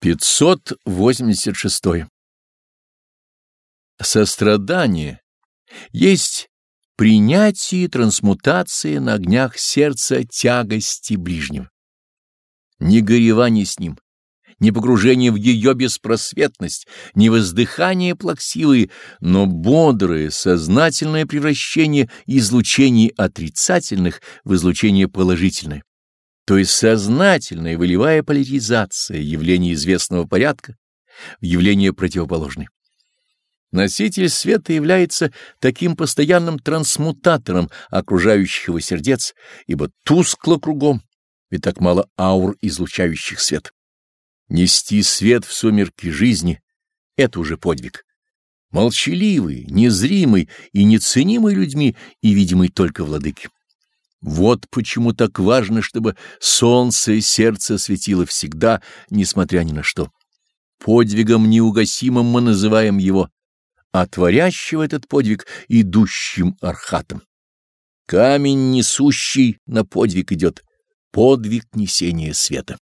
586. Сострадание есть принятие и трансмутация на огнях сердца тягости ближнего. Не горевание с ним, не погружение в ее беспросветность, не воздыхание плаксивые, но бодрое, сознательное превращение излучений отрицательных в излучение положительное то есть сознательная волевая поляризация явления известного порядка в явление противоположное. Носитель света является таким постоянным трансмутатором окружающих его сердец, ибо тускло кругом, ведь так мало аур, излучающих свет. Нести свет в сумерки жизни — это уже подвиг. Молчаливый, незримый и неценимый людьми и видимый только владыки. Вот почему так важно, чтобы солнце и сердце светило всегда, несмотря ни на что. Подвигом неугасимым мы называем его, а творящего этот подвиг идущим архатом. Камень, несущий на подвиг идет, подвиг несения света.